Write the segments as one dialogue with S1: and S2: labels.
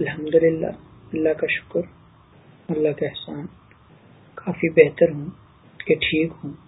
S1: الحمد للہ اللہ کا شکر اللہ کا احسان کافی بہتر ہوں کہ ٹھیک ہوں۔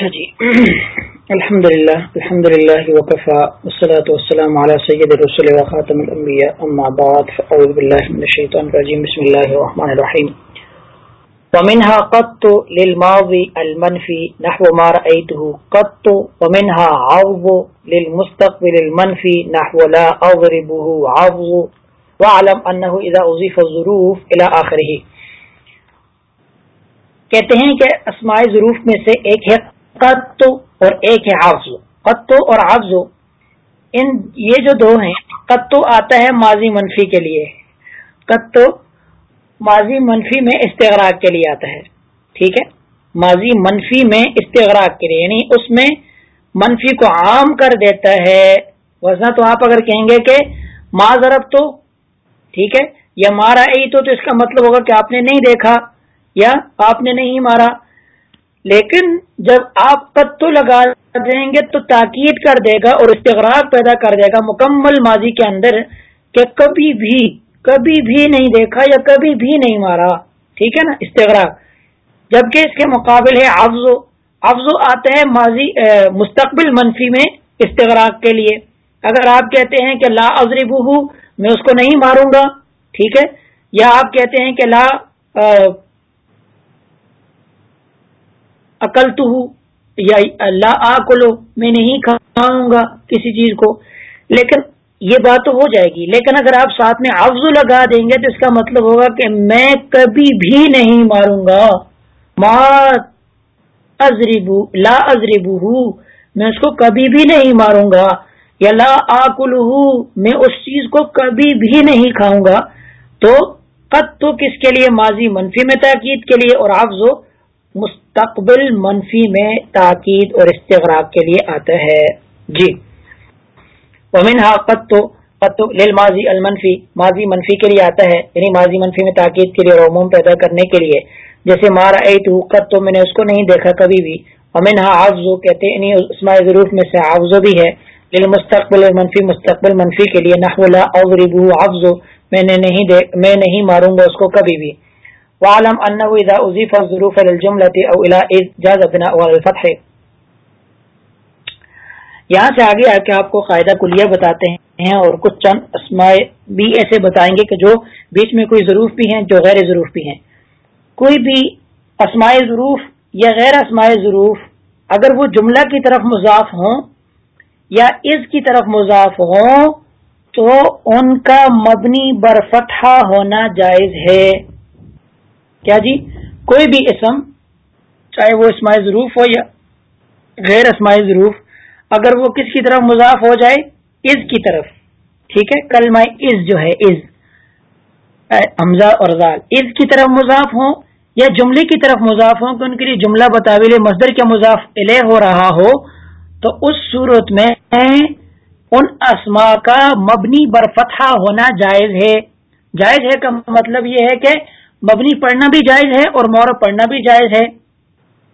S1: اچھا جی الحمد للہ الحمد للہ وقفا والصلاة والسلام على سید الرسول وخاتم الانبیاء، اما بعد، فاعوذ باللہ من الشیطان الرجیم، بسم اللہ الرحمن الرحیم. ومنها قط للماضی المنفی نحو ما رأيته قط ومنها عوض للمستقبل المنفی نحو لا اضربه عوض وعلم انه اذا اضیف الظروف الى آخره کہتے ہیں کہ اسماء ظروف میں سے ایک ہے قط اور ایک ہے حافظ قطو اور حافظ ان یہ جو دو ہیں، قطو آتا ہے ماضی منفی کے لیے. قطو ماضی منفی میں استغراق کے لیے آتا ہے. ٹھیک ہے؟ ماضی منفی میں استغراق کے لیے یعنی اس میں منفی کو عام کر دیتا ہے. وزنا تو آپ اگر کہیں گے کہ ماں ضرب تو ٹھیک ہے، یا مارا ای تو اس کا مطلب ہوگا کہ آپ نے نہیں دیکھا یا آپ نے نہیں مارا. لیکن جب آپ پتو لگا دیں گے تو تاکید کر دے گا اور استغراق پیدا کر دے گا مکمل ماضی کے اندر کہ کبھی بھی کبھی بھی نہیں دیکھا یا کبھی بھی نہیں مارا۔ ٹھیک ہے نا؟ استغراق۔ جبکہ اس کے مقابل ہے افزو افزو آتے ہیں ماضی مستقبل منفی میں استغراق کے لیے۔ اگر آپ کہتے ہیں کہ لا ازرب میں اس کو نہیں ماروں گا، ٹھیک ہے؟ یا آپ کہتے ہیں کہ لا عقل تو ہوں یا اللہ آ میں نہیں کھاؤں گا کسی چیز کو۔ لیکن یہ بات تو ہو جائے گی۔ لیکن اگر آپ ساتھ میں افزو لگا دیں گے تو اس کا مطلب ہوگا کہ میں کبھی بھی نہیں ماروں گا۔ مار ازریبو لا ازریبو میں اس کو کبھی بھی نہیں ماروں گا۔ یا لا آکل میں اس چیز کو کبھی بھی نہیں کھاؤں گا۔ تو قط تو کس کے لیے؟ ماضی منفی میں تاکید کے لیے اور آفزو مستقبل منفی میں تاکید اور استغراق کے لیے آتا ہے۔ جی۔ ومن قطو قطو ماضی المنفی ماضی منفی کے لیے آتا ہے یعنی ماضی منفی میں تاکید کے لیے اور عموم پیدا کرنے کے لیے۔ جیسے مارا اے تو قطو میں نے اس کو نہیں دیکھا کبھی بھی۔ امن حافظ کہتے ہیں یعنی اسماء ضرور میں سے حافظ بھی ہے۔ مستقبل منفی مستقبل منفی کے لیے نحو اوریبو حافظ میں نے نہیں میں نہیں ماروں گا اس کو کبھی بھی۔ وعلم انه اذا اضيف الظروف للجمله او الى جاز بناء الفتح. یہاں سے آگے آ کے آپ کو قاعدہ کلیہ بتاتے ہیں اور کچھ چند اسماء بھی ایسے بتائیں گے کہ جو بیچ میں کوئی ضرور بھی ہیں جو غیر ضرور بھی ہیں. کوئی بھی اسماء ضرور یا غیر اسماء ضرور اگر وہ جملہ کی طرف مضاف ہوں یا اس کی طرف مضاف ہوں تو ان کا مبنی برفتہ ہونا جائز ہے. کیا جی؟ کوئی بھی اسم، چاہے وہ اسماء ضروف ہو یا غیر اسماء ضروف اگر وہ کس کی طرف مضاف ہو جائے از کی طرف، ٹھیک ہے؟ کل از جو ہے از حمزہ اور زال از کی طرف مضاف ہوں یا جملے کی طرف مضاف ہوں، کہ ان کے لیے جملہ بتاویل مزدر کے مضاف الہ ہو رہا ہو، تو اس صورت میں ان اسما کا مبنی برفتہ ہونا جائز ہے۔ جائز ہے کا مطلب یہ ہے کہ مبنی پڑھنا بھی جائز ہے اور مورب پڑھنا بھی جائز ہے۔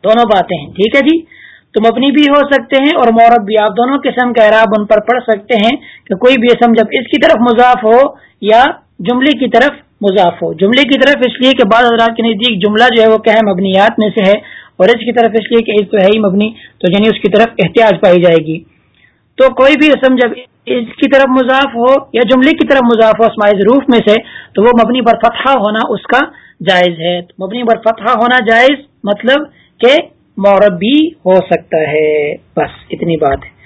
S1: دونوں باتیں ہیں، ٹھیک ہے جی؟ تو مبنی بھی ہو سکتے ہیں اور مورب بھی آپ دونوں قسم کا اعراب ان پر پڑھ سکتے ہیں کہ کوئی بھی اسم جب اس کی طرف مضاف ہو یا جملے کی طرف مضاف ہو۔ جملے کی طرف اس لیے کہ بعض حضرات کے نزدیک جملہ جو ہے وہ کیا ہے مبنیات میں سے ہے اور اس کی طرف اس لیے کہ اس تو ہے ہی مبنی، تو یعنی اس کی طرف احتیاط پائی جائے گی۔ تو کوئی بھی رسم جب اس کی طرف مضاف ہو یا جملے کی طرف مضاف ہو اسماعی ظروف میں سے، تو وہ مبنی پر فتحہ ہونا اس کا جائز ہے۔ مبنی پر فتحہ ہونا جائز مطلب کہ مورب بھی ہو سکتا ہے۔ بس اتنی بات ہے۔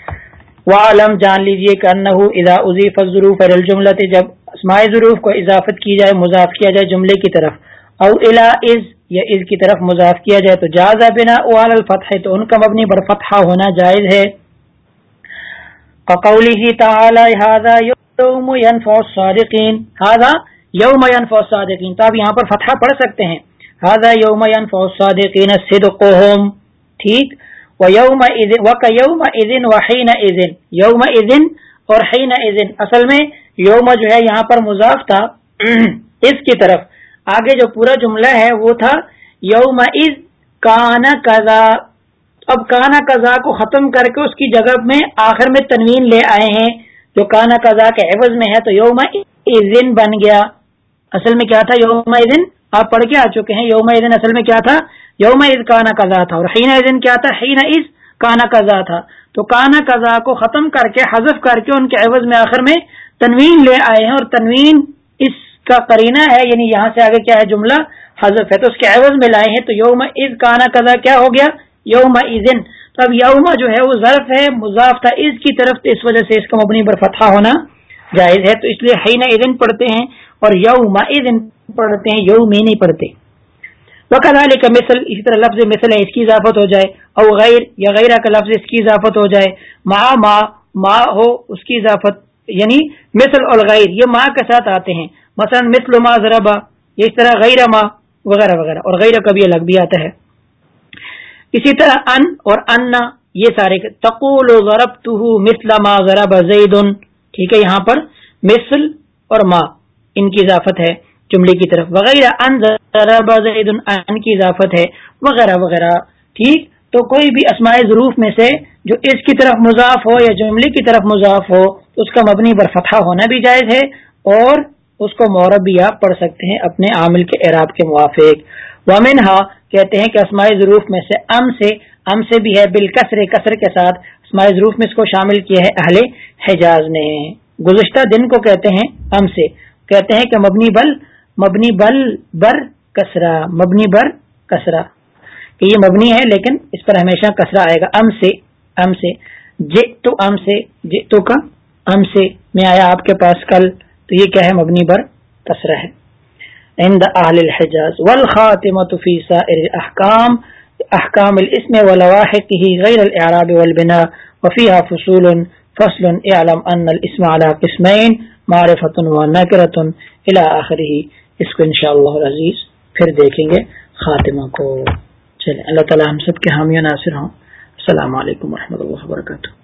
S1: وہ عالم جان لیجیے کہ اذا اضیف ظروف الجملت جب اسماعی ظروف کو اضافت کی جائے، مضاف کیا جائے جملے کی طرف، او الا از یا از کی طرف مضاف کیا جائے، تو جازا بنا اوال الفتح، تو ان کا مبنی پر فتحہ ہونا جائز ہے۔ فقوله تعالى هذا يوم ينفع الصادقين. هذا يوم ينفع الصادقين. تو آپ یہاں پر فتحہ پڑھ سکتے ہیں. هذا يوم ينفع الصادقين صدقهم. ٹھیک. ويومئذ وكيومئذ وحينئذ. يومئذ اور حينئذ. اصل میں یوم جو ہے یہاں پر مضاف تھا اس کی طرف. آگے جو پورا جملہ ہے وہ تھا یوم یومئذ کان کذا. اب کانا کزا کو ختم کر کے اس کی جگہ میں آخر میں تنوین لے آئے ہیں۔ جو کانا کزا کے عوض میں ہے تو یوم دن بن گیا۔ اصل میں کیا تھا یوم دن آپ پڑھ کے آ چکے ہیں۔ یوم دن اصل میں کیا تھا؟ یوم عید کانا کزا تھا۔ اور حین دن کیا تھا؟ حین عز کانا کزا تھا۔ تو کانا کزا کو ختم کر کے، حذف کر کے ان کے عوض میں آخر میں تنوین لے آئے ہیں۔ اور تنوین اس کا کرینہ ہے یعنی یہاں سے آگے کیا ہے جملہ؟ حذف ہے۔ تو اس کے عوض میں لائے ہیں۔ تو یوم عید کانا کزا کیا ہو گیا؟ یوم ایزن تو اب یوما جو ہے وہ ظرف ہے، مضاف تھا اس کی طرف اس وجہ سے اس کا مبنی پر فتح ہونا جائز ہے۔ تو اس لیے حین ایزن پڑھتے ہیں اور یوم ایزن پڑھتے ہیں، یوم نہیں پڑھتے۔ وقت علی کا مثل، اسی طرح لفظ مثل ہے اس کی اضافت ہو جائے۔ او غیر، یا غیرہ کا لفظ اس کی اضافت ہو جائے۔ ما ما ما ہو، اس کی اضافت یعنی مثل اور غیر یہ ماں کے ساتھ آتے ہیں۔ مثلا مثل ما ذربا اس طرح غیر ما، وغیرہ وغیرہ۔ اور غیر کبھی الگ بھی آتا ہے۔ اسی طرح ان اور انا یہ سارے تقول ضرب تو مثل ما ضرب زید، ٹھیک ہے، یہاں پر مثل اور ما ان کی اضافت ہے، جملے کی طرف۔ وغیرہ ان ضرب زید، ان کی اضافت ہے، وغیرہ وغیرہ۔ ٹھیک؟ تو کوئی بھی اسماء ظروف میں سے جو اس کی طرف مضاف ہو یا جملے کی طرف مضاف ہو اس کا مبنی پر فتح ہونا بھی جائز ہے اور اس کو مورب بھی آپ پڑھ سکتے ہیں اپنے عامل کے اعراب کے موافق۔ ومن ہا کہتے ہیں کہ اسماعی ظروف میں سے ام سے ام سے بھی ہے بالکثر کثر کے ساتھ اسماعی ظروف میں اس کو شامل کیا ہے اہل حجاز نے۔ گزشتہ دن کو کہتے ہیں ام سے، کہتے ہیں کہ مبنی بل مبنی بل بر کسرا مبنی بر کسرا کہ یہ مبنی ہے لیکن اس پر ہمیشہ کسرا آئے گا۔ ام سے ام سے جے تو ام سے جے تو کا ام سے میں آیا آپ کے پاس کل، تو یہ کیا ہے؟ مبنی بر کسرا ہے۔ عند اهل الحجاز والخاتمه في سائر الاحكام احكام الاسم ولواحقه غير الاعراب والبناء، وفيها فصول، فصل اعلم ان الاسم على قسمين معرفه ونكره الى اخره اس کو انشاءاللہ العزیز پھر دیکھیں گے خاتمہ کو. چلیں، اللہ تعالی ہم سب کے حامی و ناصر ہوں. السلام علیکم ورحمۃ اللہ وبرکاتہ.